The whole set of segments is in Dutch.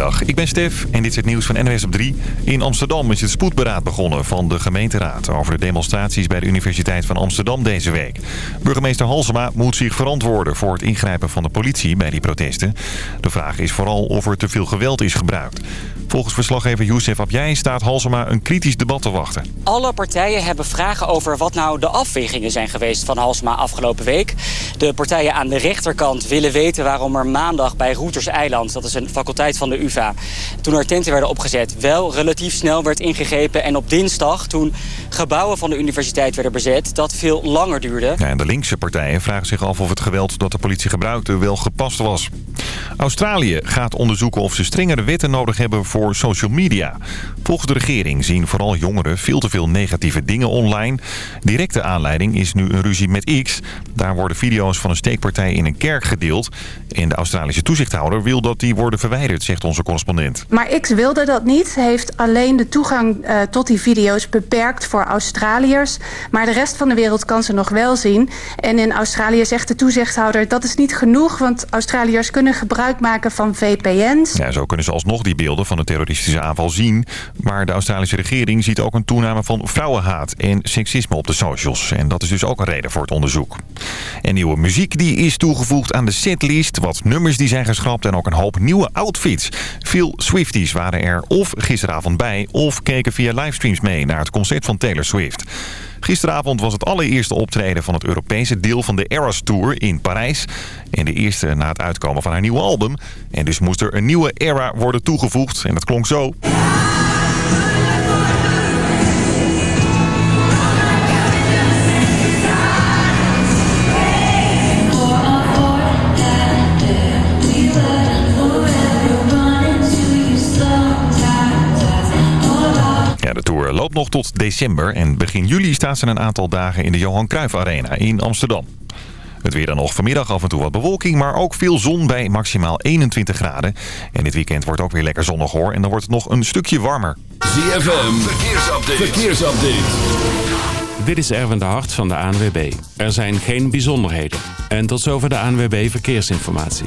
Ik ben Stef en dit is het nieuws van NWS op 3. In Amsterdam is het spoedberaad begonnen van de gemeenteraad... over de demonstraties bij de Universiteit van Amsterdam deze week. Burgemeester Halsema moet zich verantwoorden voor het ingrijpen van de politie bij die protesten. De vraag is vooral of er te veel geweld is gebruikt. Volgens verslaggever Youssef Abjai staat Halsema een kritisch debat te wachten. Alle partijen hebben vragen over wat nou de afwegingen zijn geweest van Halsema afgelopen week. De partijen aan de rechterkant willen weten waarom er maandag bij Roeters Eiland... dat is een faculteit van de Toen er tenten werden opgezet... wel relatief snel werd ingegrepen. En op dinsdag, toen gebouwen van de universiteit werden bezet... dat veel langer duurde. De linkse partijen vragen zich af of het geweld dat de politie gebruikte wel gepast was. Australië gaat onderzoeken of ze strengere wetten nodig hebben voor social media. Volgens de regering zien vooral jongeren veel te veel negatieve dingen online. Directe aanleiding is nu een ruzie met X. Daar worden video's van een steekpartij in een kerk gedeeld. En de Australische toezichthouder wil dat die worden verwijderd, zegt onze correspondent. Maar X wilde dat niet. Heeft alleen de toegang uh, tot die video's beperkt voor Australiërs. Maar de rest van de wereld kan ze nog wel zien. En in Australië zegt de toezichthouder dat is niet genoeg... want Australiërs kunnen gebruik maken van VPN's. Ja, zo kunnen ze alsnog die beelden van de terroristische aanval zien. Maar de Australische regering ziet ook een toename van vrouwenhaat en seksisme op de socials. En dat is dus ook een reden voor het onderzoek. En nieuwe muziek die is toegevoegd aan de setlist. Wat nummers die zijn geschrapt en ook een hoop nieuwe outfits. Veel Swifties waren er of gisteravond bij of keken via livestreams mee naar het concert van Taylor Swift. Gisteravond was het allereerste optreden van het Europese deel van de Eras Tour in Parijs. En de eerste na het uitkomen van haar nieuwe album. En dus moest er een nieuwe era worden toegevoegd. En dat klonk zo. Nog tot december en begin juli staat ze een aantal dagen in de Johan Cruijff Arena in Amsterdam. Het weer dan nog vanmiddag af en toe wat bewolking, maar ook veel zon bij maximaal 21 graden. En dit weekend wordt ook weer lekker zonnig hoor en dan wordt het nog een stukje warmer. ZFM, verkeersupdate. verkeersupdate. Dit is Erwin de Hart van de ANWB. Er zijn geen bijzonderheden. En tot zover de ANWB Verkeersinformatie.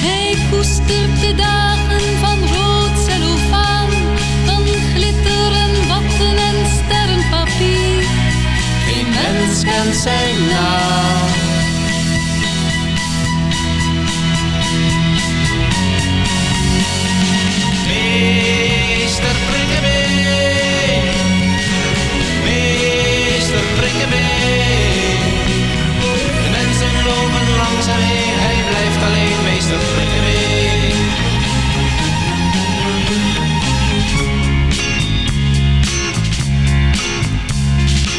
Hij koestert de dagen van rood cellofaan, van glitter en watten en sterrenpapier. Geen mens kent zijn naam.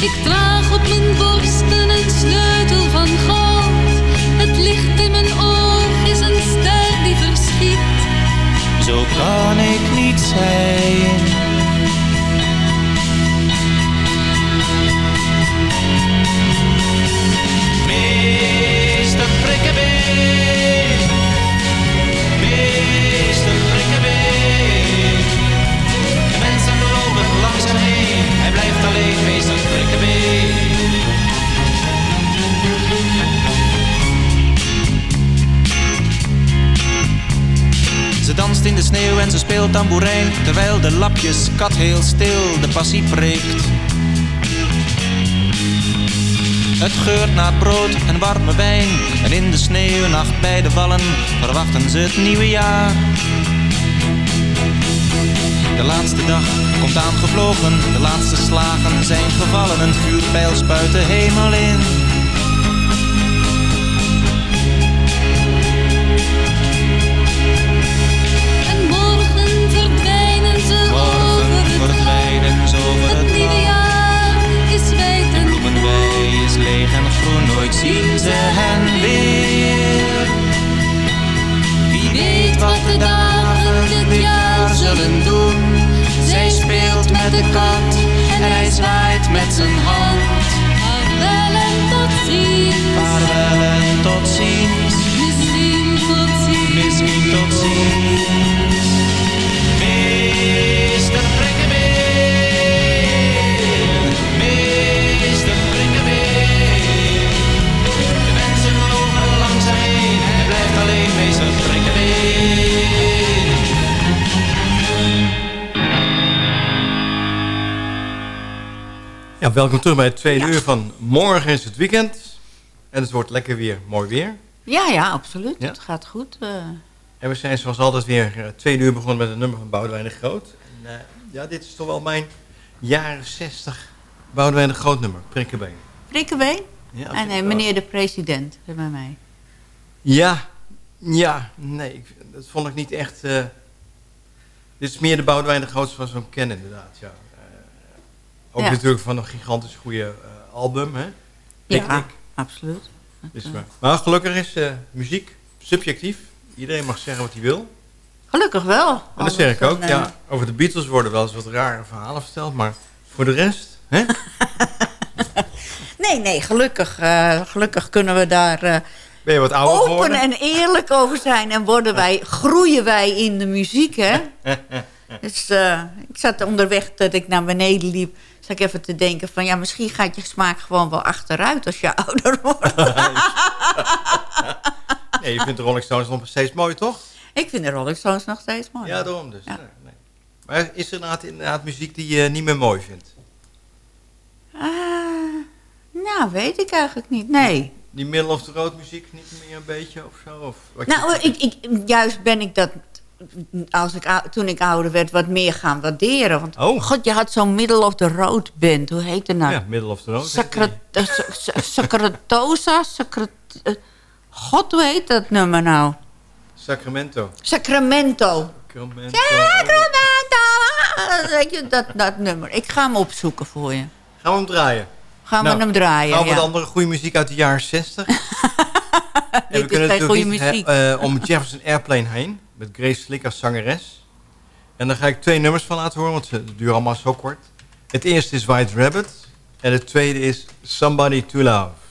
Ik draag op mijn borsten een sleutel van goud. Het licht in mijn oog is een ster die verschiet. Zo kan ik niet zijn. In de sneeuw en ze speelt tamboerijn Terwijl de lapjes kat heel stil de passie preekt. Het geurt naar brood en warme wijn En in de sneeuwnacht bij de wallen Verwachten ze het nieuwe jaar. De laatste dag komt aangevlogen De laatste slagen zijn gevallen Een vuurpijl spuit de hemel in groen, nooit zien ze hen weer. Wie weet wat de dagen dit jaar zullen doen. Zij speelt met de kat en hij zwaait met zijn hand. Ja, welkom terug bij het tweede uur van Morgen is het weekend. En het wordt lekker weer, mooi weer. Ja, ja, absoluut. Ja. Het gaat goed. eh. En we zijn zoals altijd weer uh, tweede uur begonnen met een nummer van Boudewijn de Groot. En, eh, ja, dit is toch wel mijn jaren 60 Boudewijn de Groot nummer, Prikkebeen. Prikkebeen? Ja, en nee, meneer de president bij mij. Ja, ja, nee, ik, dat vond ik niet echt... eh, dit is meer de Boudewijn de Groot zoals we hem kennen inderdaad, ja. Eh, ook Ja. natuurlijk van een gigantisch goede eh, album, hè? Ja, Picnic. absoluut. Dus, Dat, maar, eh, gelukkig is eh, muziek subjectief. Iedereen mag zeggen wat hij wil. Gelukkig wel. En dat Anders zeg ik ook. eh, Ja, over de Beatles worden wel eens wat rare verhalen verteld. Maar voor de rest... Hè? Nee, nee, gelukkig, eh, gelukkig kunnen we daar eh, Ben je wat ouder open geworden? en eerlijk over zijn. En worden wij, groeien wij in de muziek, hè? Dus eh, ik zat onderweg dat ik naar beneden liep. Zat ik even te denken van... ja, misschien gaat je smaak gewoon wel achteruit als je ouder wordt. Nee, je vindt de Rolling Stones nog steeds mooi, toch? ik vind de Rolling Stones nog steeds mooi. Ja, daarom dus. Ja. Nee. Maar is er inderdaad, inderdaad muziek die je niet meer mooi vindt? Ah, nou, weet ik eigenlijk niet. Nee. Die middle of the road muziek niet meer een beetje of zo? Of wat je- Nou, ik, ik, juist ben ik dat... Als ik, toen ik ouder werd, wat meer gaan waarderen. Want Oh. god, je had zo'n middle of the road band. Hoe heet het nou? Ja, middle of the road. Eh, sa- sa- Sacratosa? Sacra- eh, God, hoe heet dat nummer nou? Sacramento. Sacramento. Sacramento. Sacramento! Ah, Weet je, dat, dat nummer. Ik ga hem opzoeken voor je. Gaan we hem draaien? Gaan Nou, we hem draaien, Gaan we ja. wat andere goede muziek uit de jaren 60? en Dit is geen natuurlijk goede niet, muziek. hè, eh, om Jefferson Airplane heen. Met Grace Slick als zangeres. En daar ga ik twee nummers van laten horen, want ze duren allemaal zo kort. Het eerste is White Rabbit. En het tweede is Somebody to Love.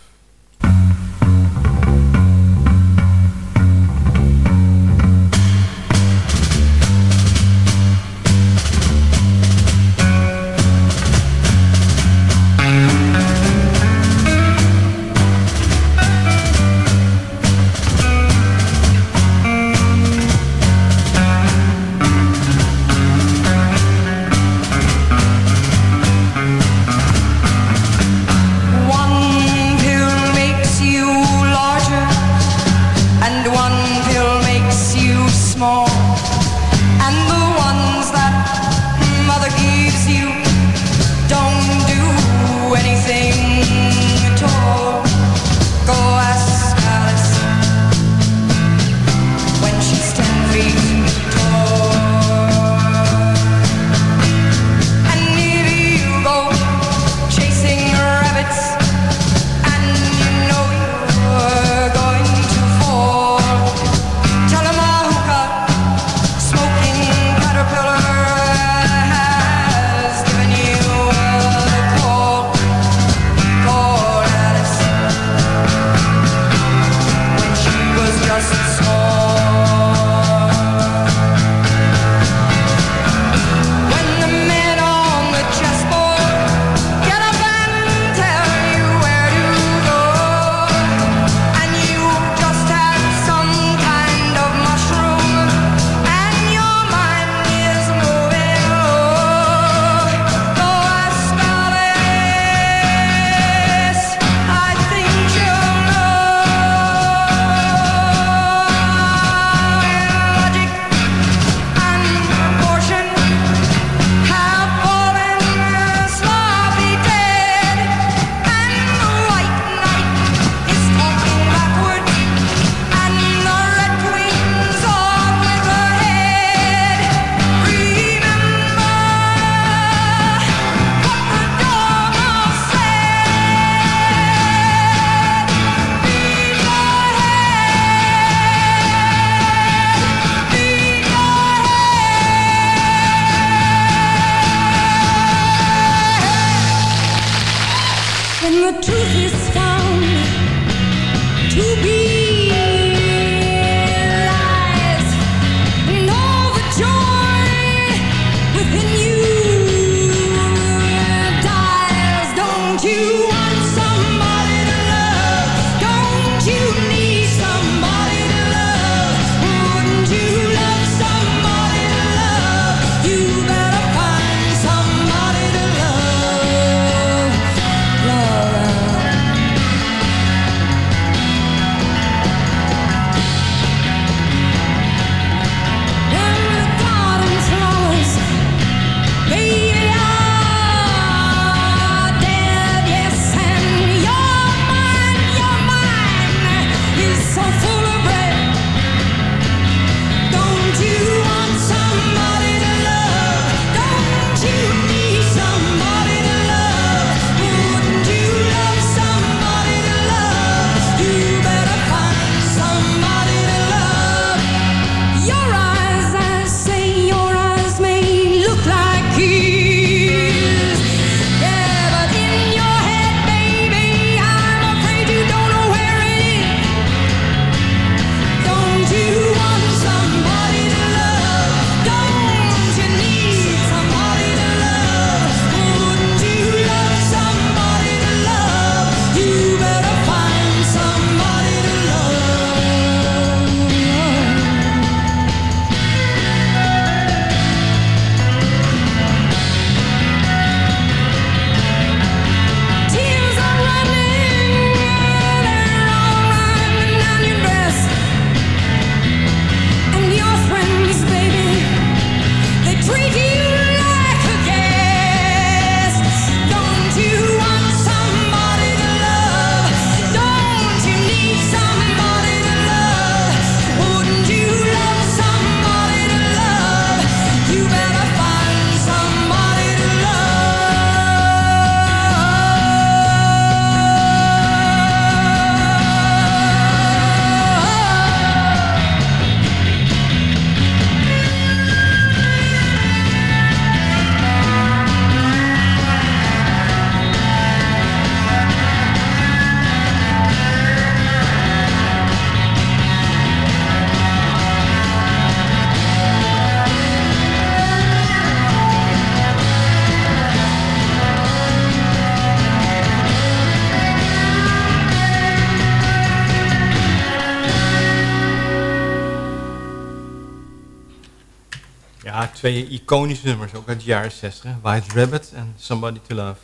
Twee iconische nummers, ook uit de jaren 60. White Rabbit en Somebody to Love.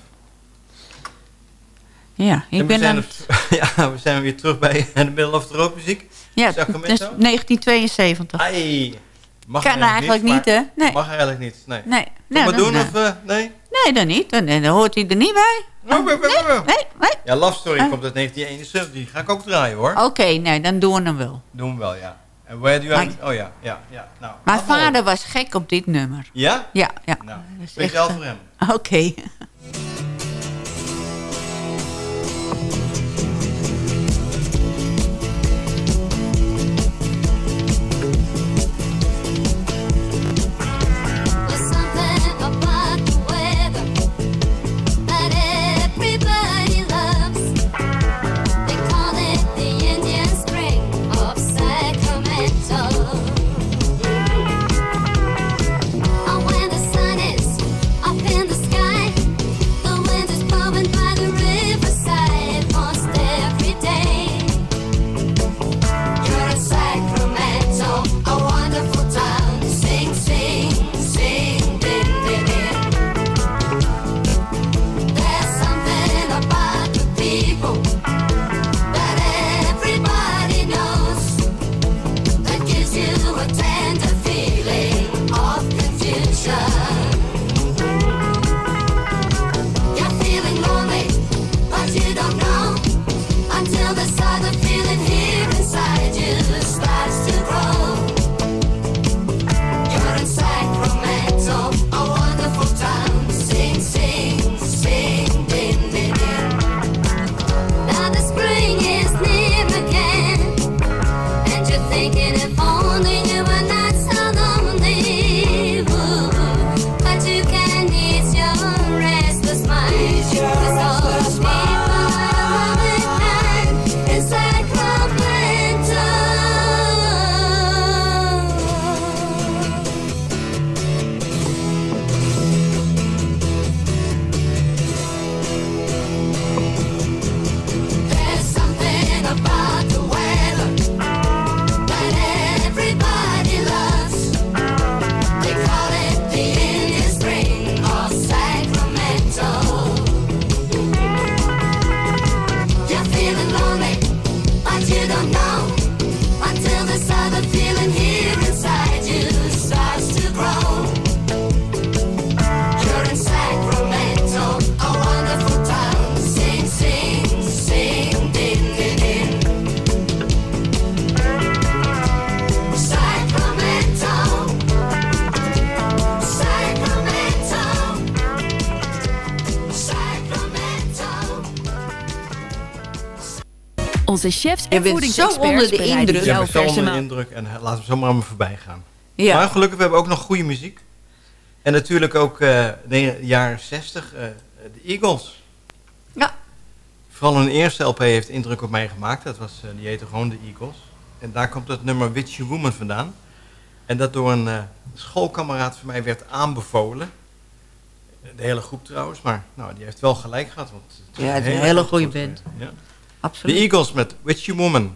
Ja, ik we ben zijn, aan ja, we zijn weer terug bij The Middle of the Road muziek. Ja, dat is Sacramento. 1972. Ai, mag Kan eigenlijk niet, maar- hè? Nee. Mag eigenlijk niet, nee. Nee. Nee, we dan- doen nee. of... eh, nee? Nee, dan niet. Dan, dan hoort hij er niet bij. Oh, nee, nee, nee, nee. Ja, Love Story komt uit 1971. Die ga ik ook draaien, hoor. Oké, nee, dan doen we hem wel. Doen we wel, ja. En Where Do You... Maar- Oh ja, ja, ja. Nou, Mijn vader was gek op dit nummer. Ja? Ja, ja. Nou, speciaal voor hem. Oké. something attend. Onze chefs en voedingsexperts onder de indruk. Ja, jouw ik ben zo verse onder de indruk en laten we zomaar aan me voorbij gaan. Ja. Maar gelukkig, we hebben ook nog goede muziek. En natuurlijk ook eh, de jaren 60, eh, de Eagles. Ja. Vooral hun eerste LP heeft indruk op mij gemaakt. Dat was, eh, die heette gewoon de Eagles. En daar komt het nummer Witchy Woman vandaan. En dat door een eh, schoolkameraad van mij werd aanbevolen. De hele groep trouwens, maar nou, die heeft wel gelijk gehad. Want het Ja, het is een hele goede band. Ja. Absoluut. De Eagles met Witchy Woman.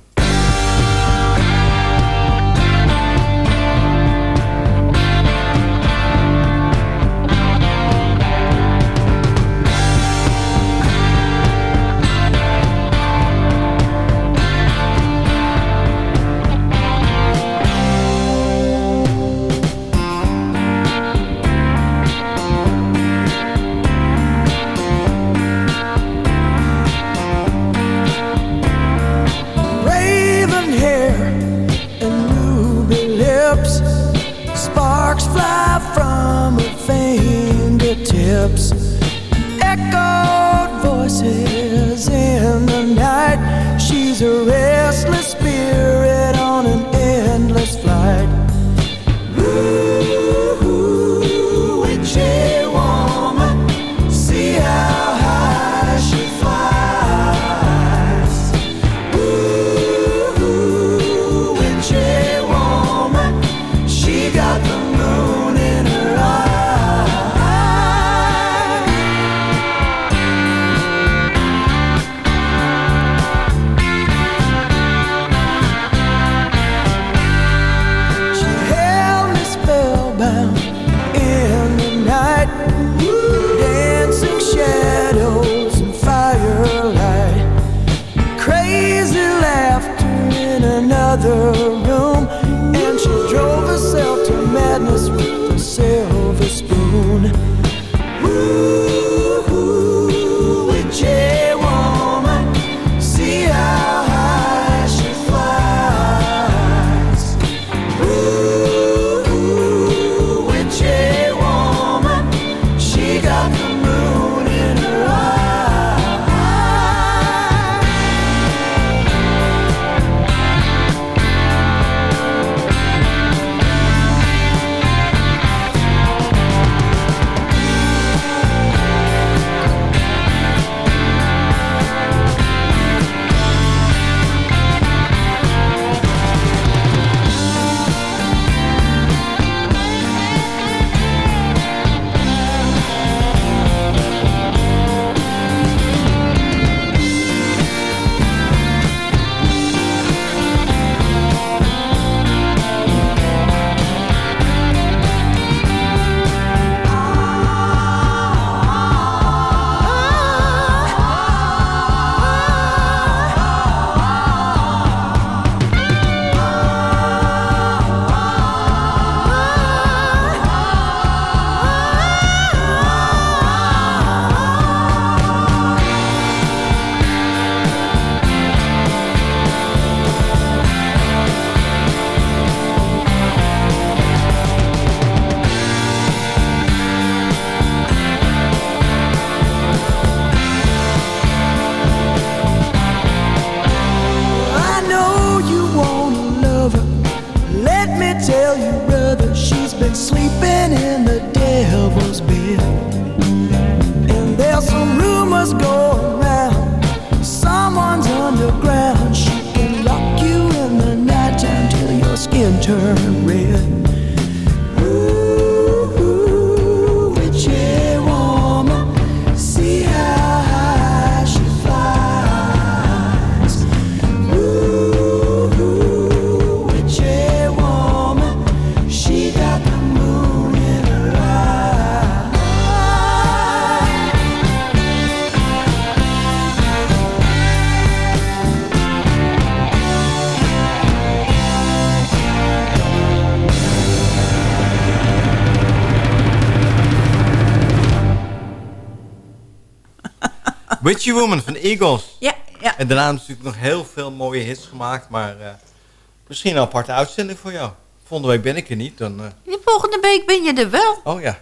Witchy Woman van Eagles. Ja, ja. En daarna natuurlijk nog heel veel mooie hits gemaakt. Maar eh, misschien een aparte uitzending voor jou. Volgende week ben ik er niet. Dan, De volgende week ben je er wel. oh ja.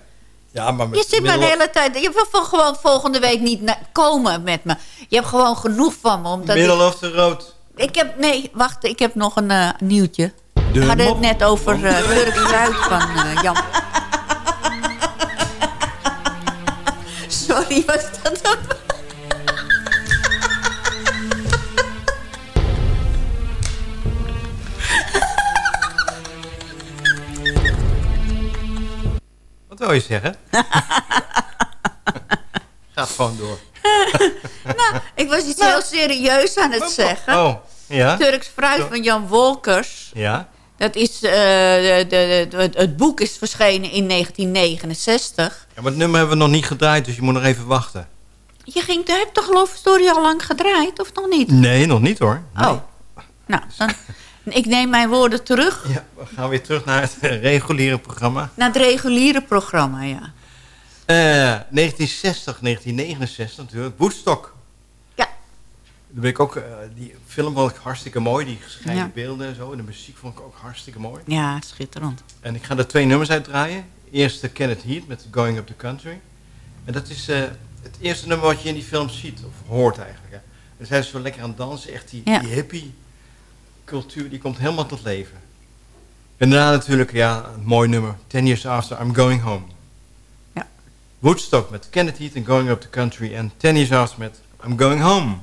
Ja, maar Je zit maar de middel- hele tijd... Je wil gewoon volgende week niet komen met me. Je hebt gewoon genoeg van me. Omdat ik, Middle of the road. ik heb... Nee, wacht. Ik heb nog een eh, nieuwtje. De We hadden het net over eh Turk Fruit van eh, Jan. Sorry, was dat Wat wil je zeggen? Gaat gewoon door. nou, ik was iets heel serieus aan het zeggen. Oh, ja? Turks fruit van Jan Wolkers. Ja? Dat is, eh, de, de, de- het- boek is verschenen in 1969. ja? Maar het nummer hebben we nog niet gedraaid, dus je moet nog even wachten. Je ging, je hebt toch geloof story al lang gedraaid, of nog niet? Nee, nog niet hoor. Oh, nou, dan, ik neem mijn woorden terug Ja, we gaan weer terug naar het reguliere programma. naar het reguliere programma, ja. Eh 1960, 1969 natuurlijk. Woodstock. Ja. Daar ben ik ook, eh, die film vond ik hartstikke mooi. Die gescheiden Ja. beelden en zo. En de muziek vond ik ook hartstikke mooi. Ja, schitterend. En ik ga er twee nummers uitdraaien. Eerst de Kenneth Heat met Going Up the Country. En dat is eh, het eerste nummer wat je in die film ziet. Of hoort eigenlijk. Hè. En zijn ze zo lekker aan het dansen. Echt die, Ja. die hippie cultuur, die komt helemaal tot leven. En daarna natuurlijk, ja, een mooi nummer. Ten Years After I'm Going Home. Ja. Woodstock met Kenneth Heat en Going Up the Country. En Ten Years After met I'm Going Home.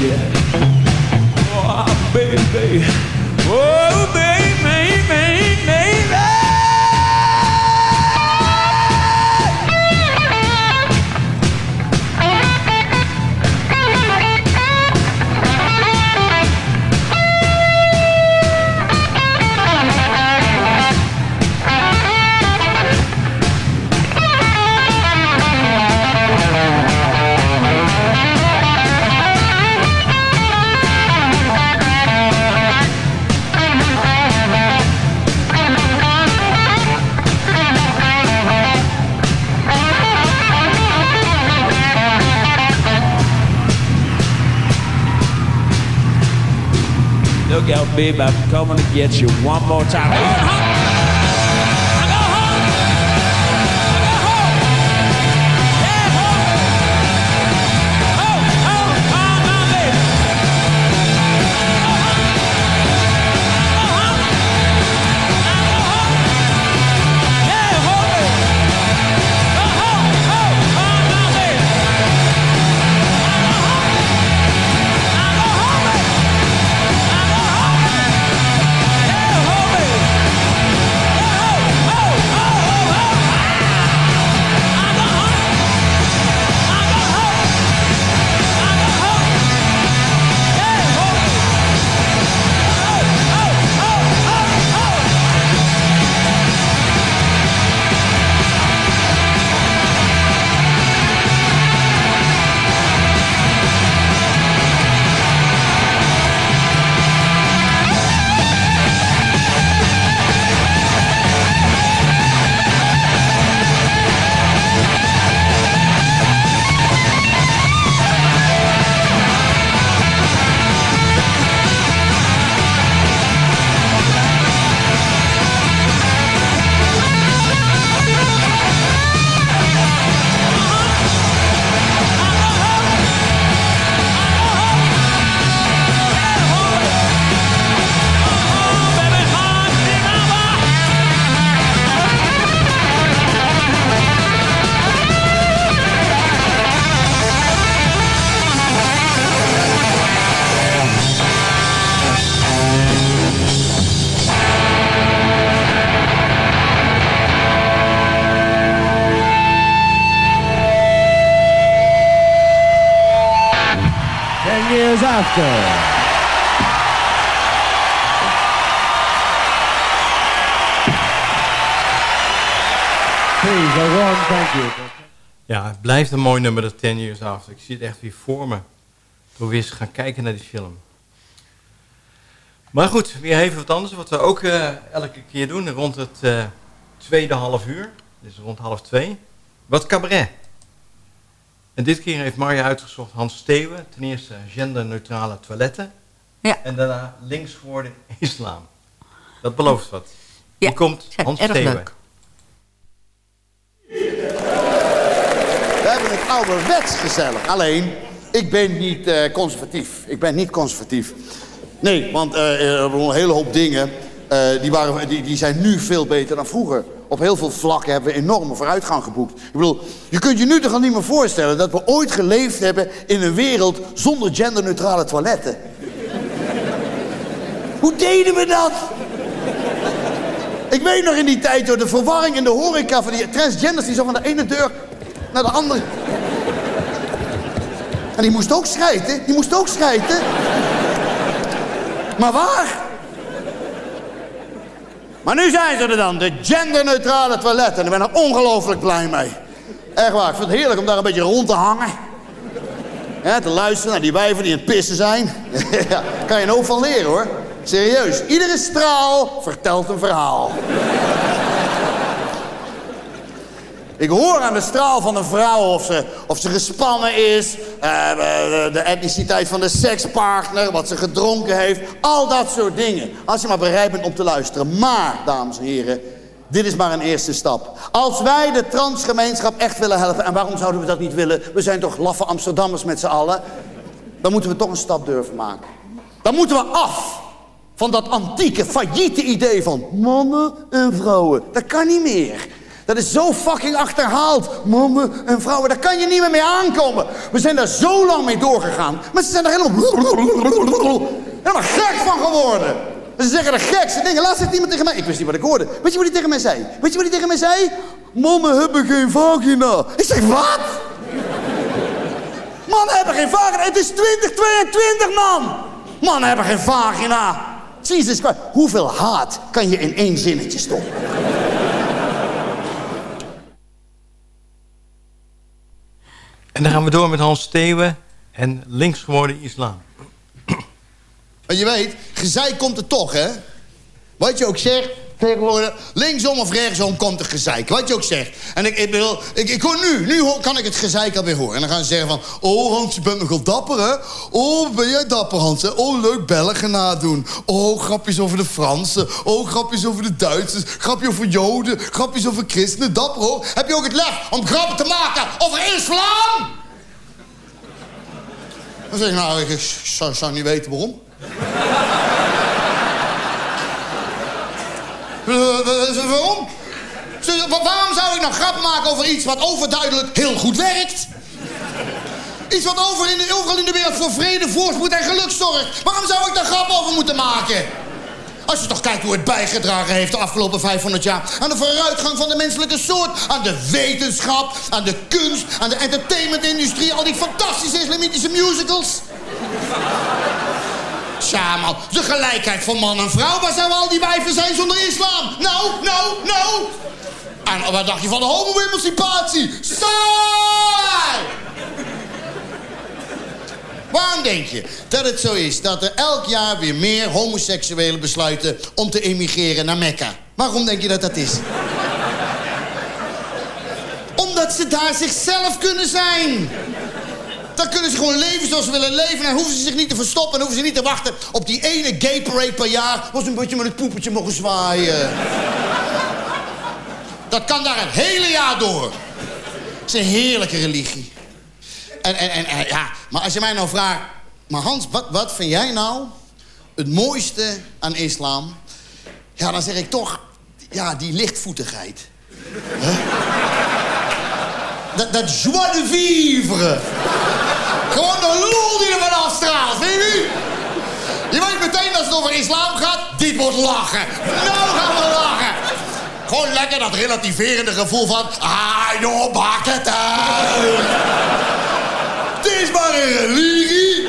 Yeah. Oh, baby. Baby, I'm coming to get you one more time. You. Ja, het blijft een mooi nummer, de 10 Years After. Ik zie het echt weer voor me. Toen we eens gaan kijken naar die film. Maar goed, weer even wat anders. Wat we ook eh, elke keer doen, rond het eh, tweede half uur. Dus rond half twee. Wat cabaret. En dit keer heeft Marja uitgezocht Hans Steeuwen. Ten eerste genderneutrale toiletten. Ja. En daarna links geworden islam. Dat belooft wat. Ja, Hier komt Hans Steeuwen. leuk. We hebben het ouderwets gezellig. Alleen, ik ben niet eh, conservatief. Ik ben niet conservatief. Nee, want eh, er zijn een hele hoop dingen... eh, die, waren, die, die zijn nu veel beter dan vroeger. Op heel veel vlakken hebben we enorme vooruitgang geboekt. Ik bedoel, je kunt je nu toch al niet meer voorstellen... dat we ooit geleefd hebben in een wereld zonder genderneutrale toiletten. Hoe deden we dat? Ik weet nog in die tijd door de verwarring in de horeca van die transgenders die zo van de ene deur naar de andere. En die moest ook schijten, die moest ook schijten. Maar waar? Maar nu zijn ze er dan, de genderneutrale toiletten. En ik ben er ongelooflijk blij mee. Echt waar, ik vind het heerlijk om daar een beetje rond te hangen. Ja, te luisteren naar die wijven die aan het pissen zijn. ja, kan je een hoop van leren hoor. Serieus, iedere straal vertelt een verhaal. Ik hoor aan de straal van een vrouw of ze, of ze gespannen is, eh, de, de etniciteit van de sekspartner, wat ze gedronken heeft, al dat soort dingen. Als je maar bereid bent om te luisteren. Maar, dames en heren, dit is maar een eerste stap. Als wij de transgemeenschap echt willen helpen... en waarom zouden we dat niet willen? We zijn toch laffe Amsterdammers met z'n allen. Dan moeten we toch een stap durven maken. Dan moeten we af van dat antieke, failliete idee van mannen en vrouwen. Dat kan niet meer. Dat is zo fucking achterhaald. Mannen en vrouwen, daar kan je niet meer mee aankomen. We zijn daar zo lang mee doorgegaan. Maar ze zijn er helemaal, helemaal gek van geworden. Ze zeggen de gekste dingen. Laatst zegt iemand tegen mij. Ik wist niet wat ik hoorde. Weet je wat hij tegen mij zei? Weet je wat hij tegen mij zei? Mannen hebben geen vagina. Ik zeg, wat? Mannen hebben geen vagina. Het is 2022, man. Mannen hebben geen vagina. Jesus Christ. Hoeveel haat kan je in één zinnetje stoppen? En dan gaan we door met Hans Steeuwen en links geworden islam. Maar je weet, gezeik komt er toch, hè? Wat je ook zegt, tegenwoordig, linksom of rechtsom komt er gezeik. Wat je ook zegt. En ik, ik, bedoel, ik, ik hoor nu, nu kan ik het gezeik alweer horen. En dan gaan ze zeggen van, oh Hans, je bent nogal dapper, hè? Oh, ben jij dapper, Hans? Oh, leuk Belgen nadoen. Oh, grapjes over de Fransen. Oh, grapjes over de Duitsers. Grapjes over Joden. Grapjes over christenen. Dapper, hoor. Heb je ook het lef om grappen te maken over islam? Dan zeg ik, nou, ik zou niet weten waarom. Waarom? Wa- Waarom zou ik nou grappen maken over iets wat overduidelijk heel goed werkt? Iets wat over in de, overal in de wereld voor vrede, voorspoed en geluk zorgt. Waarom zou ik daar grappen over moeten maken? Als je toch kijkt hoe het bijgedragen heeft de afgelopen 500 jaar... aan de vooruitgang van de menselijke soort, aan de wetenschap, aan de kunst... aan de entertainmentindustrie, al die fantastische islamitische musicals. Tja, man, de gelijkheid van man en vrouw. Waar zouden al die wijven zijn zonder islam? Nou, nou, nou. En wat dacht je van de homo-emancipatie? Saai! Waarom denk je dat het zo is dat er elk jaar weer meer homoseksuelen besluiten om te emigreren naar Mekka? Waarom denk je dat dat is? Omdat ze daar zichzelf kunnen zijn. Dan kunnen ze gewoon leven zoals ze willen leven. En hoeven ze zich niet te verstoppen. En hoeven ze niet te wachten op die ene gay parade per jaar. Ze een beetje met het poepetje mogen zwaaien. Dat kan daar het hele jaar door. Het is een heerlijke religie. En, en, en, ja, maar als je mij nou vraagt... Maar Hans, wat, wat vind jij nou het mooiste aan islam? Ja, dan zeg ik toch... Ja, die lichtvoetigheid. Dat, dat joie de vivre. Gewoon de lol die er van afstraalt, weet je? Je weet meteen als het over islam gaat, dit wordt lachen. Nou gaan we lachen. Gewoon lekker dat relativerende gevoel van... Ah, joh, maak het. Het is maar een religie.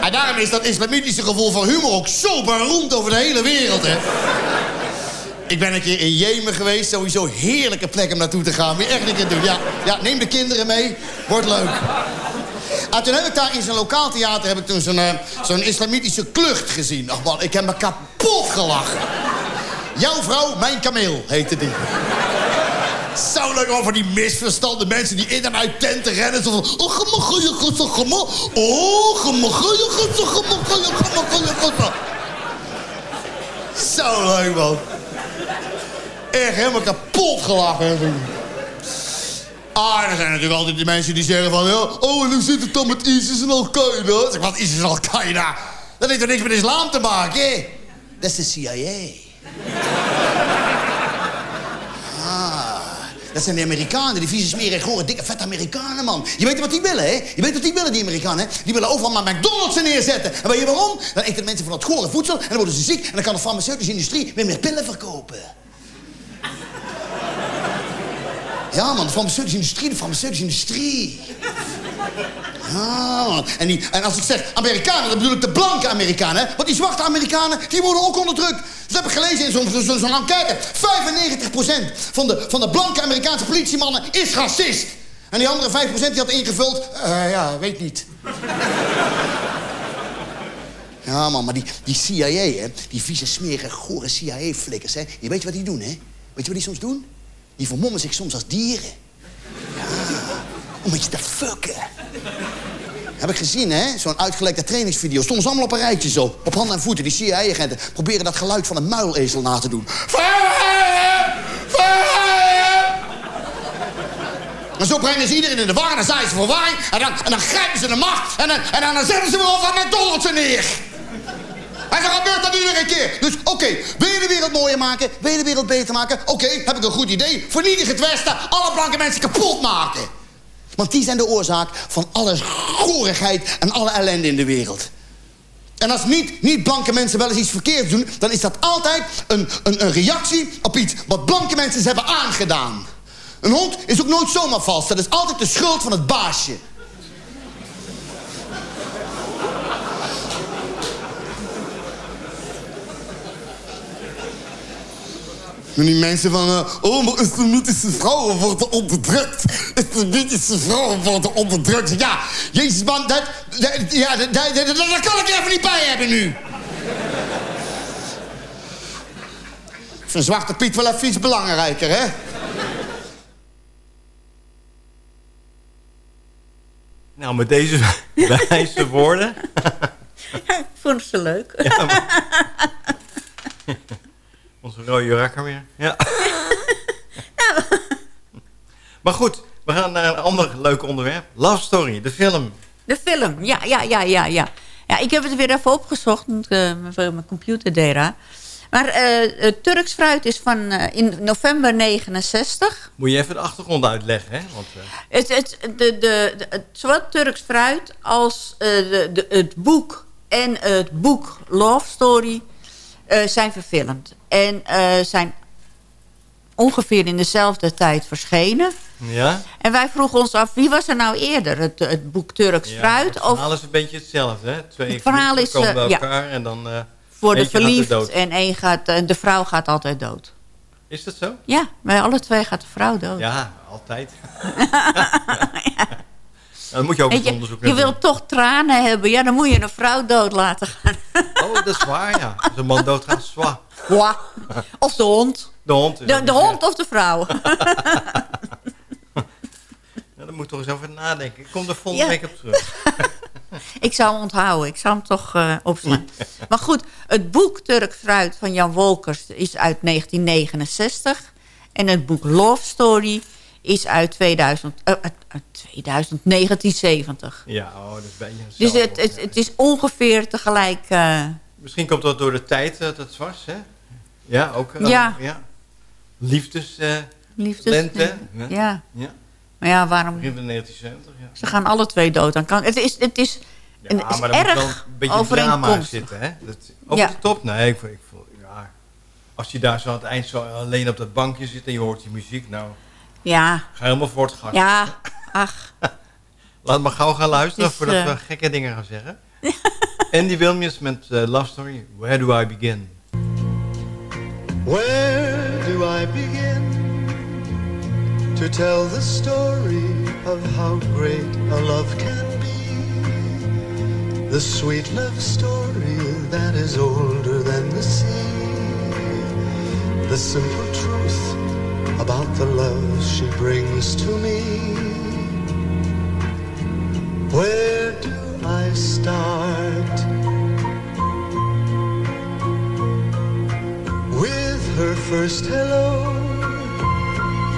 En daarom is dat islamitische gevoel van humor ook zo beroemd over de hele wereld, hè. Ik ben een keer in Jemen geweest. Sowieso heerlijke plek om naartoe te gaan. Moet je echt een keer doen. Ja, ja, neem de kinderen mee. Wordt leuk. En toen heb ik daar in zo'n lokaal theater... heb ik toen zo'n eh, zo'n islamitische klucht gezien. Ach man, ik heb me kapot gelachen. Jouw vrouw, mijn kameel, heette die. Zo leuk over die misverstanden. Mensen die in en uit tenten rennen. Zo van... Oh, gemagoeie, gosse, gema. Oh, gemagoeie, gosse. Zo leuk, man. Echt helemaal kapot gelachen. Ah, er zijn natuurlijk altijd die mensen die zeggen van... Oh, en hoe zit het dan met ISIS en Al-Qaeda? Zeg, wat ISIS en Al-Qaeda? Dat heeft toch niks met islam te maken, hè? Dat is de CIA. Ah, dat zijn de Amerikanen, die vieze smerige, gore, dikke, vette Amerikanen, man. Je weet wat die willen, hè? Je weet wat die willen, die Amerikanen? Die willen overal maar McDonald's neerzetten. En weet je waarom? Dan eten mensen van dat gore voedsel en dan worden ze ziek... en dan kan de farmaceutische industrie weer meer pillen verkopen. Ja, man, de farmaceutische industrie, de farmaceutische industrie. Ja, man. En, die, en als ik zeg Amerikanen, dan bedoel ik de blanke Amerikanen. Hè? Want die zwarte Amerikanen, die worden ook onderdrukt. Dat heb ik gelezen in zo'n zo, zo, enquête. 95% van de, van de blanke Amerikaanse politiemannen is racist. En die andere 5% die had ingevuld... eh, ja, weet niet. Ja, man, maar die, die CIA, hè, die vieze, smerige, gore CIA-flikkers, hè... Je weet wat die doen, hè? Weet je wat die soms doen? Die vermommen zich soms als dieren. Ja, om met je te fucken. Heb ik gezien, hè? Zo'n uitgelekte trainingsvideo. Stonden ze allemaal op een rijtje zo. Op handen en voeten. Die CIA-agenten proberen dat geluid van een muilezel na te doen. En zo brengen ze iedereen in de war en dan zijn ze verwarring. En dan, en dan grijpen ze de macht. En dan, en dan, dan zetten ze weer over van McDonald's neer. En zo gebeurt dat iedere keer. Dus oké, wil je de wereld mooier maken? Wil je de wereld beter maken? Oké, heb ik een goed idee. Vernietig het Westen. Alle blanke mensen kapot maken. Want die zijn de oorzaak van alle gorigheid en alle ellende in de wereld. En als niet, niet blanke mensen wel eens iets verkeerds doen... dan is dat altijd een, een, een reactie op iets wat blanke mensen ze hebben aangedaan. Een hond is ook nooit zomaar vast. Dat is altijd de schuld van het baasje. En die mensen van... eh, oh, maar islamitische vrouwen worden onderdrukt. Islamitische vrouwen worden onderdrukt. Ja, jezus man, dat, dat, ja, dat, dat, dat, dat kan ik er even niet bij hebben nu. Vind Zwarte Piet wel even iets belangrijker, hè? Nou, met deze wijze woorden... Ik vond ze leuk. Ja, maar- Onze rode rakker weer. Ja. maar goed, we gaan naar een ander leuk onderwerp. Love Story, de film. De film, ja, ja, ja, ja, ja. Ja, ik heb het weer even opgezocht met eh, mijn- computer dera. Maar het Turks fruit is van eh, in november 69. Moet je even de achtergrond uitleggen, hè? Want, Het, het, de, de, de, het, zowel Turks fruit als de, de, het boek en het boek Love Story eh, zijn verfilmd. En eh, zijn ongeveer in dezelfde tijd verschenen. ja? En wij vroegen ons af, wie was er nou eerder? Het, het boek Turks ja, fruit Het of verhaal is een beetje hetzelfde, hè? Twee Het verhaal is, komen eh, ja. elkaar en dan... voor de er verliefd en één gaat, en de vrouw gaat altijd dood. Is dat zo? Ja, bij alle twee gaat de vrouw dood. Ja, altijd. Dan moet je ook je, wilt toch tranen hebben, ja, dan moet je een vrouw dood laten gaan. Oh, dat is waar, ja. Als een man doodgaat, zwaar. Wa. Of de hond. De hond. De, de hond of de vrouw. Ja, daar moet ik toch eens over nadenken. Ik kom er volgende Ja. week op terug. ik zou hem onthouden, ik zou hem toch eh, opslaan. maar goed, het boek Turk Fruit van Jan Wolkers is uit 1969. En het boek Love Story is uit 2000, eh, uit- uit 2000 1970. Ja, oh, dat is bijna Dus het, het, het is ongeveer tegelijk... eh, Misschien komt dat door de tijd eh, dat het was, hè? Ja, ook. eh, Ja. ja. Liefdes... Liefdes... Lente. Ja. ja. Maar ja, waarom... Begin van 1970, ja. Ze gaan alle twee dood aan kanker. Het is, het is, Ja, is maar er moet wel erg een beetje drama zitten, hè? Dat, over Ja. de top? Nee, ik, voel- ik voel... Ja. Als je daar zo aan het eind zo alleen op dat bankje zit en je hoort die muziek, nou... Ja. Ga helemaal voor het. Ja, ach. Laat maar gauw gaan luisteren is, voordat eh, we gekke dingen gaan zeggen. Andy Williams met eh, Love Story, Where Do I Begin? Where do I begin to tell the story of how great a love can be? The sweet love story that is older than the sea. The simple truth about the love she brings to me. Where do I start? With her first hello,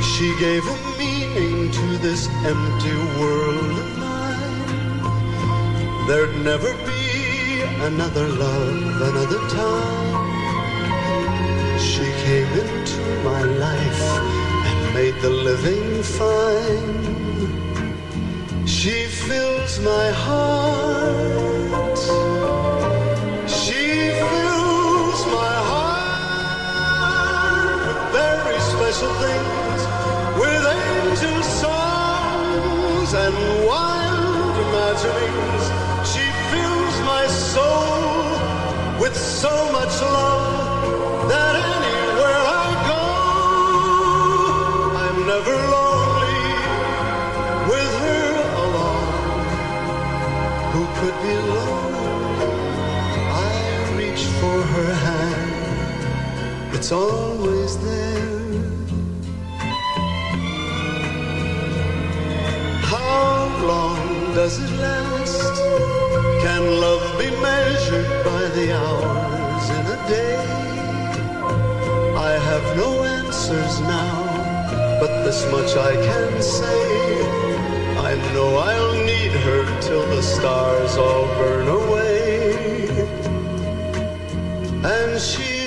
she gave a meaning to this empty world of mine. There'd never be another love, another time. She came into my life and made the living fine. She fills my heart. She fills my heart with very special things, with angel songs and wild imaginings. She fills my soul with so much love never lonely with her along. Who could be lonely? I reach for her hand, it's always there. How long does it last? Can love be measured by the hours in a day? I have no answers now, but this much I can say. I know I'll need her till the stars all burn away. And she'll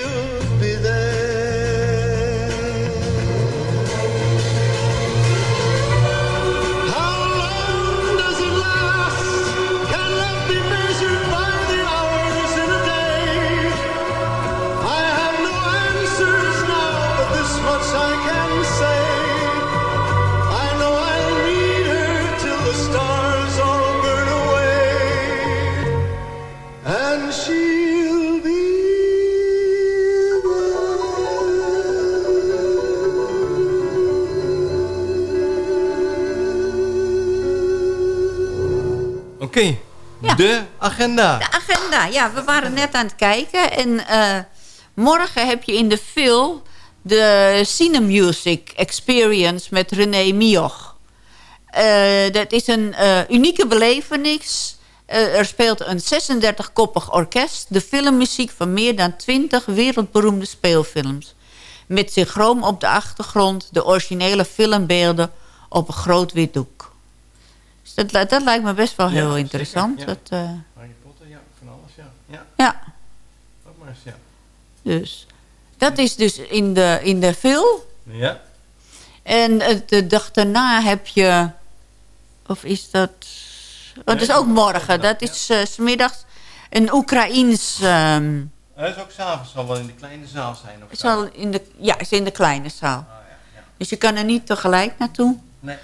de agenda. De agenda, ja, we waren net aan het kijken. En eh, morgen heb je in de film de Cinemusic Experience met René Mioch. Eh, dat is een eh, unieke belevenis. Er speelt een 36-koppig orkest. De filmmuziek van meer dan 20 wereldberoemde speelfilms. Met synchroon op de achtergrond de originele filmbeelden op een groot wit doek. Dus dat, dat lijkt me best wel heel interessant. zeker, Dat, ja. eh, Harry Potter, ja, van alles, ja. Ja, ja, ook maar eens, ja. dus. Dat is dus in de, in de film. Ja. En eh, de dag daarna heb je... Of is dat... Oh, dat is ook morgen. Dat is eh, 's middags een Oekraïens... ehm, Hij is ook s'avonds zal wel in de kleine zaal zijn. Of is zo. al in de, ja, is in de kleine zaal. Dus je kan er niet tegelijk naartoe. Nee.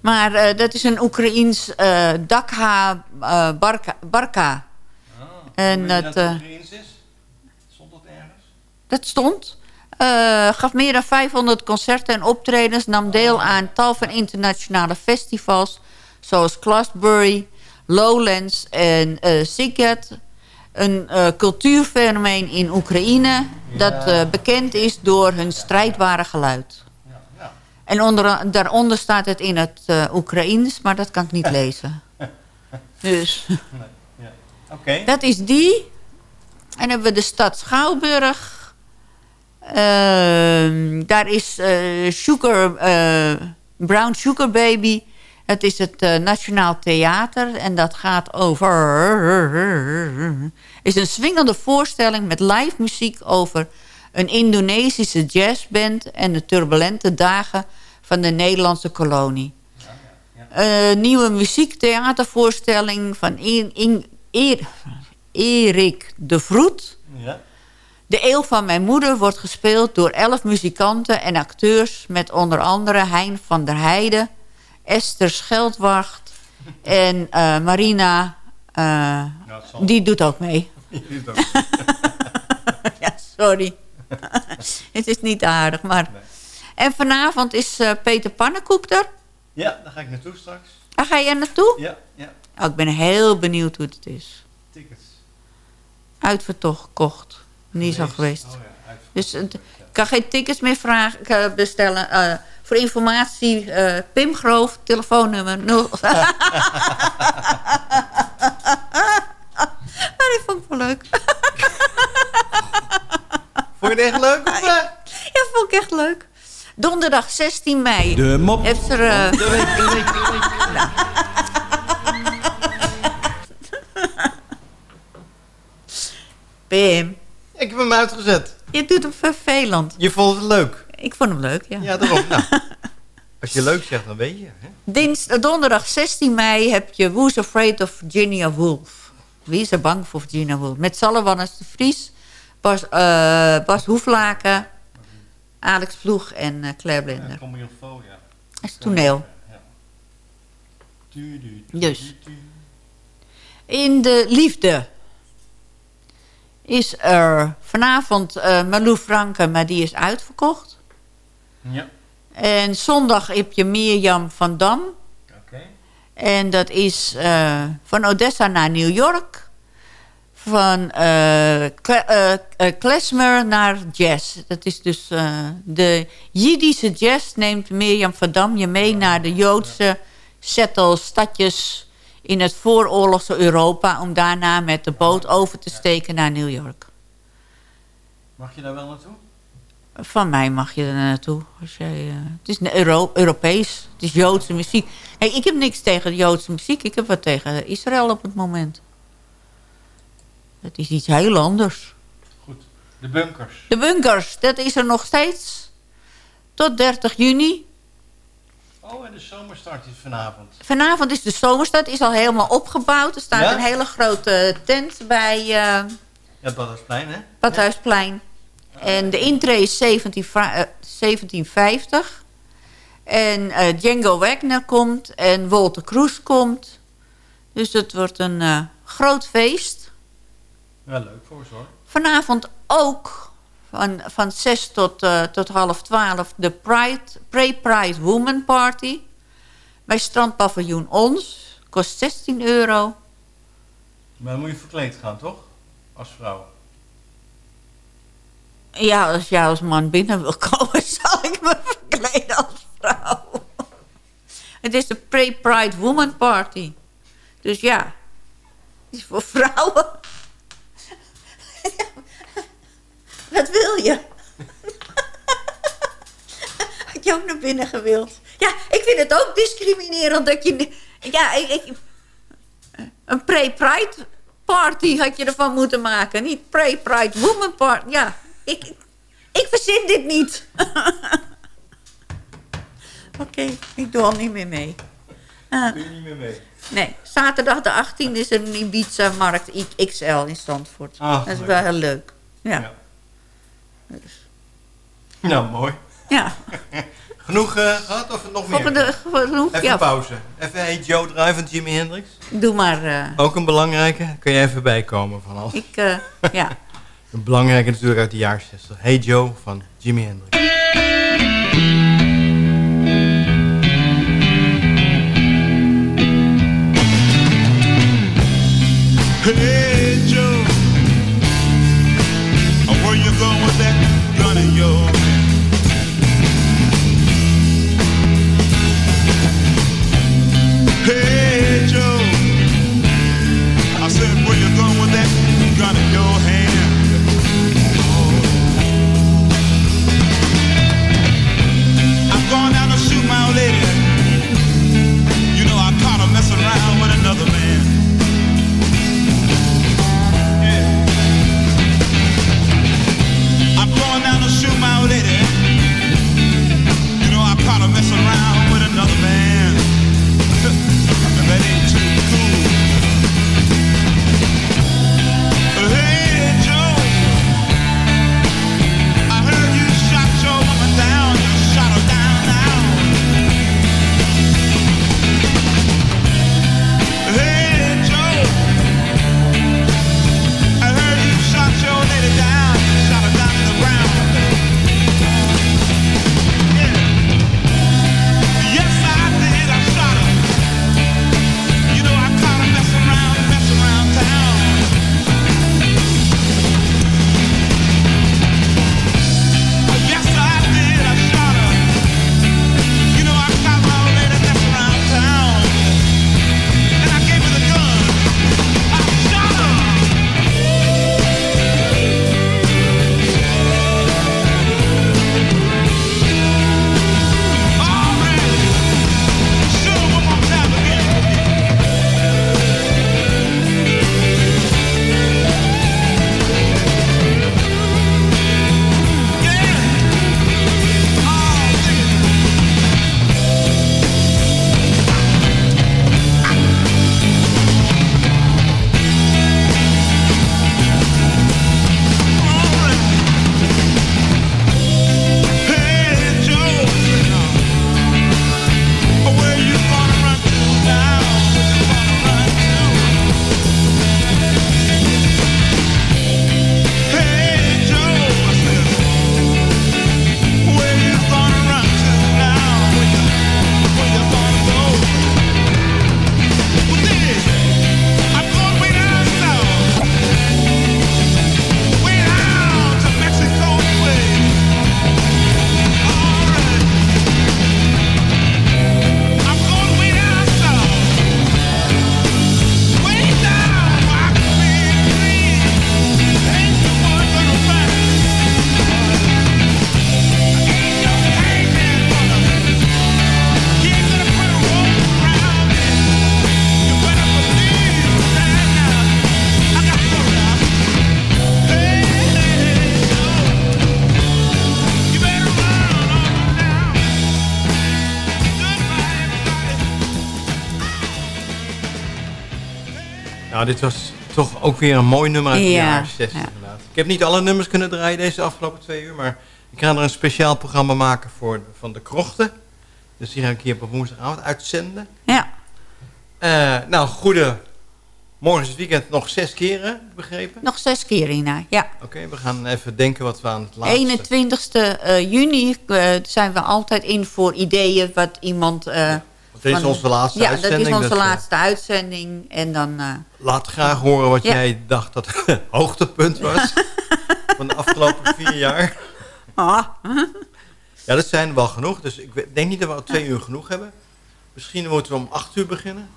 Maar eh, dat is een Oekraïens eh Dakha eh, Barka. Barka. en Weet je dat, dat Oekraïens is? Stond dat ergens? dat stond. Gaf meer dan 500 concerten en optredens. Nam deel aan tal van internationale festivals. Zoals Glastonbury, Lowlands en eh Sziget. Een cultuurfenomeen in Oekraïne. Dat bekend is door hun strijdbare geluid. En onder, daaronder staat het in het eh Oekraïens, maar dat kan ik niet lezen. Dus Ja. Oké. dat is die. En dan hebben we de stad Schouwburg. Ehm, daar is eh, Sugar, eh, Brown Sugar Baby. Het is het Nationaal Theater. En dat gaat over... is een swingende voorstelling met live muziek over... een Indonesische jazzband... en de turbulente dagen van de Nederlandse kolonie. Een nieuwe muziektheatervoorstelling van In, In- Eer- Erik de Vroet... Ja. De eeuw van mijn moeder wordt gespeeld door elf muzikanten en acteurs... met onder andere Hein van der Heijden, Esther Scheldwacht en eh, Marina... eh, die doet ook mee. ja, sorry. Het is niet aardig, maar... En vanavond is eh, Peter Pannenkoek er. Ja, daar ga ik naartoe straks. Daar ga je naartoe? Ja, ja. Oh, ik ben heel benieuwd hoe het is. Tickets. Uitvertocht, gekocht. Niet al geweest. Oh dus het- ik kan geen tickets meer vragen, eh, bestellen. Eh, voor informatie, eh, Pim Groof, telefoonnummer 0... Ah, die vond ik wel leuk. Vond je het echt leuk? Of, ja, vond ik echt leuk. Donderdag 16 mei. De mop. Heeft er, De week, de week, de week. Pim, Ik heb hem uitgezet. je doet hem vervelend. Je vond het leuk? Ik vond hem leuk, ja. Ja, daarom. Nou, als je leuk zegt, dan weet je. Hè? Eh, donderdag 16 mei heb je Who's Afraid of Virginia Woolf. Wie is er bang voor Virginia Woolf? Met Salwan als de Vries, Bas, eh, Bas Hoeflaken, Alex Vloeg en eh, Claire Blinder. Ja. Dat is toneel. Du, du, du, Dus. du, du. In de liefde is er vanavond eh Malou Franke, maar die is uitverkocht. Ja. En zondag heb je Mirjam van Dam. Oké. En dat is van Odessa naar New York. Van eh Kle- eh, eh, klezmer naar jazz. Dat is dus de Jiddische jazz neemt Mirjam van Dam je mee naar de Joodse settle, stadjes in het vooroorlogse Europa... om daarna met de boot over te steken naar New York. Mag je daar wel naartoe? Van mij mag je er naartoe. Als jij, het is Euro Europees. Het is Joodse muziek. Hey, ik heb niks tegen de Joodse muziek. Ik heb wat tegen Israël op het moment. Het is iets heel anders. De bunkers. De bunkers, dat is er nog steeds. Tot 30 juni. Oh, en de zomerstart is vanavond. Vanavond is de zomerstad is al helemaal opgebouwd. Er staat Ja? een hele grote tent bij eh Ja, het Badhuisplein, hè? Badhuisplein. En de intree is 17, va- eh, 1750. En eh, Django Wagner komt en Walter Kroes komt. Dus het wordt een groot feest. Ja, leuk voor ze hoor. Vanavond ook van, van 6 tot, eh, tot half 12 de Pride, Pre-Pride Woman Party. Bij strandpaviljoen Ons. Kost 16 euro. Maar dan moet je verkleed gaan, toch? Als vrouw. Ja, als jij als man binnen wil komen, zal ik me verkleden als vrouw. Het is de Pre-Pride Woman Party. Dus ja, het is voor vrouwen. Wat wil je? Had je ook naar binnen gewild? Ja, ik vind het ook discriminerend dat je... Ja, ik... ik een pre-pride party had je ervan moeten maken. Niet pre-pride woman party. Ja, ik, ik verzin dit niet. Oké, ik doe al niet meer mee. Ah, Doe je niet meer mee. nee, zaterdag de 18e is er een Ibiza-markt XL in Zandvoort. Ah, dat is wel heel leuk. Ja. Ja. Nou, mooi. Ja. Genoeg eh, gehad of nog meer? Genoeg, Even ja. pauze. Even Hey Joe Drive van Jimi Hendrix. Doe maar. eh, Ook een belangrijke. Kun je even bijkomen van alles. ik, eh, ja. Een belangrijke natuurlijk uit de jaren 60. Hey Joe van Jimi Hendrix. Hey Nou, dit was toch ook weer een mooi nummer uit de Ja, jaren 60 ja. inderdaad. Ik heb niet alle nummers kunnen draaien deze afgelopen twee uur, maar ik ga er een speciaal programma maken voor van de krochten. Dus die ga ik hier op woensdagavond uitzenden. Ja. Eh, nou, goede. Morgen is het weekend nog zes keren, begrepen? Nog zes keer, Ina. Ja. Oké, we gaan even denken wat we aan het laatste... 21ste eh, juni eh, zijn we altijd in voor ideeën wat iemand... dit is onze laatste ja, uitzending, dat is onze dus, eh, laatste uitzending. En dan... eh, Laat graag horen wat Ja. jij dacht dat het hoogtepunt was van de afgelopen vier jaar. Ah. Ja, dat zijn wel genoeg. Dus ik denk niet dat we al twee uur genoeg hebben. Misschien moeten we om acht uur beginnen.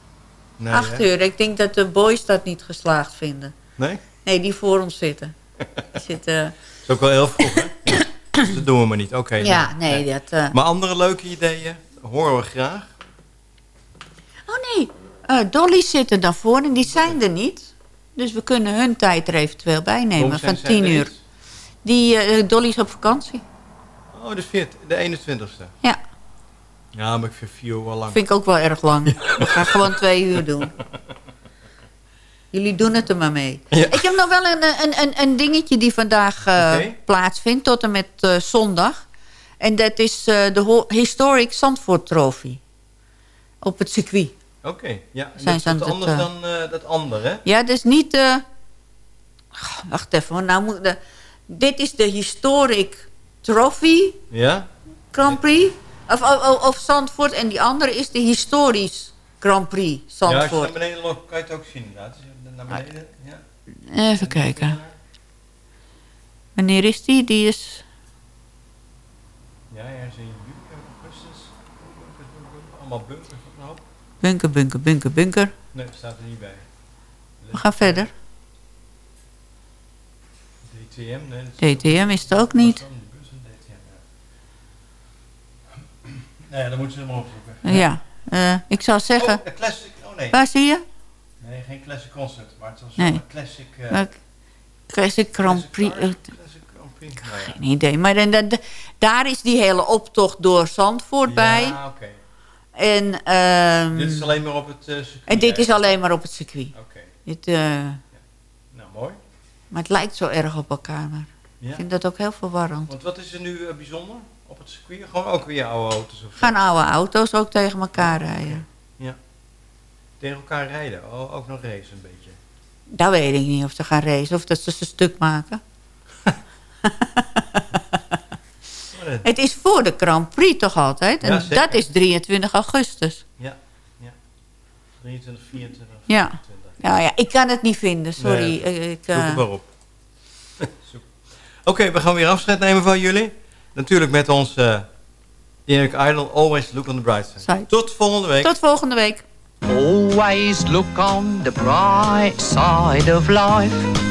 Nee, acht hè? uur. Ik denk dat de boys dat niet geslaagd vinden. Nee? Nee, die voor ons zitten. Die zitten... Dat is ook wel heel vroeg, hè? Ja. Dus dat doen we maar niet. Oké. Ja, nee, dat... eh, Maar andere leuke ideeën horen we graag. Oh nee, eh Dolly's zitten daarvoor en die zijn er niet. Dus we kunnen hun tijd er eventueel bij nemen van zij 10 er uur. Die eh Dolly is op vakantie. Oh, de, 14, de 21ste. Ja. Ja, maar ik vind vier uur wel lang. Vind ik ook wel erg lang. We gaan gewoon twee uur doen. Jullie doen het er maar mee. Ik heb nog wel een, een, een, een dingetje die vandaag eh, plaatsvindt tot en met eh, zondag. En dat is eh, de Historic Zandvoort Trophy. Op het circuit. Oké, ja. Zijn dat ze is wat anders eh, dan eh, dat andere, hè? Ja, dus niet... eh, wacht even, nou moet de, dit is de Historic Trophy Ja? Grand Prix. Of, of, of, Zandvoort. En die andere is de Historisch Grand Prix Ja, als je naar Zandvoort. beneden loopt, kan je het ook zien inderdaad. Naar beneden, ja. Even kijken. Wanneer is die? Die is... Ja, ja, juli, augustus. Allemaal hoop. Bunker, bunker, bunker, bunker. Nee, dat staat er niet bij. We gaan verder. DTM, nee. DTM is het ook niet. Ja. Nee, dan moeten ze hem opzoeken. Ja. eh, ik zou zeggen... Oh, een classic, oh nee. Waar zie je? Nee, geen classic concert, maar het was Nee. een classic... Welk- Classic Grand Prix. classic Grand Prix. Nou ja. Geen idee. Maar dan, dan- daar is die hele optocht door Zandvoort bij. Ja, oké. En, ehm, Dit is alleen maar op het eh, circuit. en dit is alleen maar op het circuit. Oké. Dit, eh, Nou, mooi. maar het lijkt zo erg op elkaar. Maar Ja. ik vind dat ook heel verwarrend. Want wat is er nu eh, bijzonder op het circuit? Gewoon ook weer oude auto's of zo? Gaan oude auto's ook tegen elkaar rijden? Ja. Tegen elkaar rijden. Oh, ook nog race een beetje. Dat weet ik niet of ze gaan racen of dat ze ze stuk maken. Het is voor de Grand Prix toch altijd? En Ja, dat is 23 augustus. Ja. ja. 23, 24, Ja. 25. Nou ja, ik kan het niet vinden, sorry. Nee, Ik, ik, Zoek eh, het maar op. Zoek. Oké, we gaan weer afscheid nemen van jullie. Natuurlijk met ons eh Erik Idol, Always Look on the Bright Side. Tot volgende week. Tot volgende week. Always look on the bright side of life.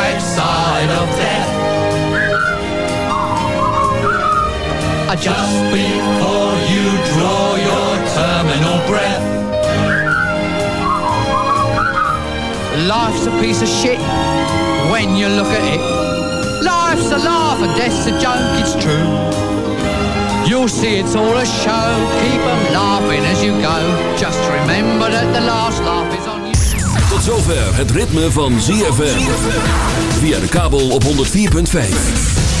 Uh, Just before you draw your terminal breath. Life's a piece of shit when you look at it. Life's a laugh and death's a joke, it's true. You'll see it's all a show, keep 'em laughing as you go. Just remember that the last laugh is on you. Tot zover het ritme van ZFM. Via de kabel op 104.5.